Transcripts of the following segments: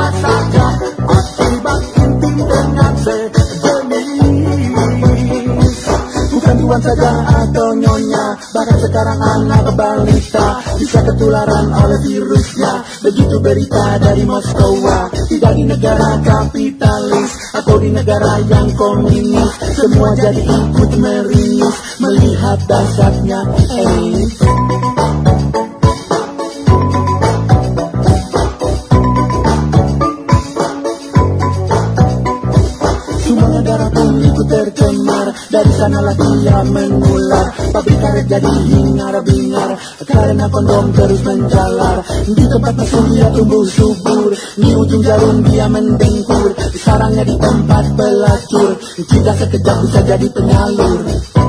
Akibat dengan sejenis. Bukan tuan saja atau nyonya Bahkan sekarang anak balita Bisa ketularan oleh virusnya. Begitu berita dari Moskowa Tidak di negara kapitalis Atau di negara yang komunis. Semua jadi ikut merinis Melihat dasarnya AIDS tercemar Dari sanalah dia menular Pabrik karet jadi hingar-bingar Karena kondom terus menjalar. Di tempat mesum dia tumbuh subur. Di ujung jarum dia mendengkur. Sarangnya di tempat pelacur. Kita sekejap bisa jadi penyalur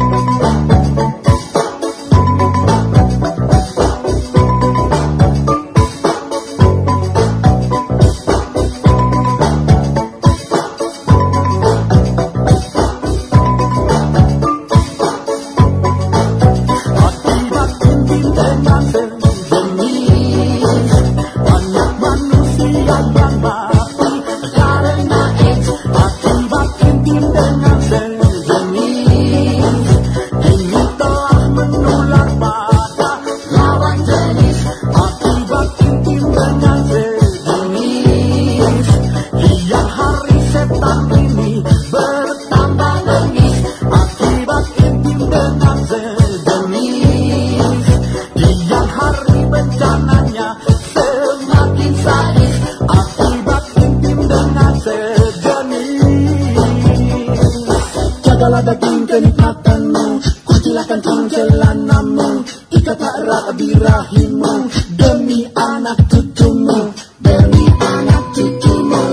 Daging kenikmatanmu. Kuncilah kancing celanamu Ikatlah erat birahimu Demi anak cucumu Demi anak cucumu.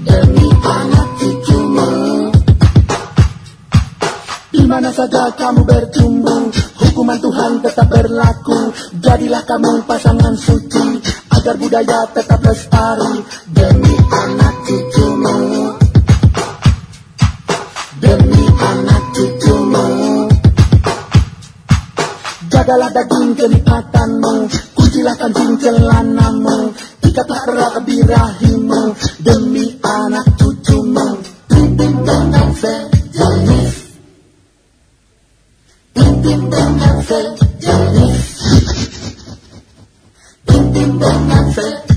Demi anak cucumu. Di mana saja kamu bertumbuh Hukuman Tuhan tetap berlaku. Jadilah kamu pasangan suci Agar budaya tetap lestari. Demi anak adalah daging kenikmatanmu Kucilakan jing celanamu. Ikatlah erat birahimu Demi anak cucumu. Tintin dengan sejenis Tintin dengan sejenis Tintin dengan sejenis